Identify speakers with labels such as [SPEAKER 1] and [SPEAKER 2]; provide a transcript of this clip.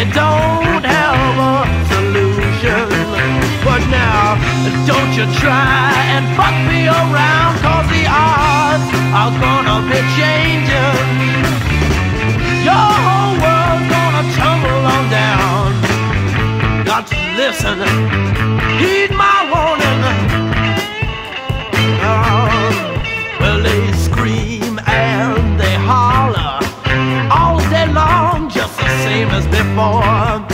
[SPEAKER 1] they don't have a solution. But now, don't you try and fuck me around, cause the odds are gonna be changing. Your whole world's gonna tumble on down. Got to listen. He just the same as before.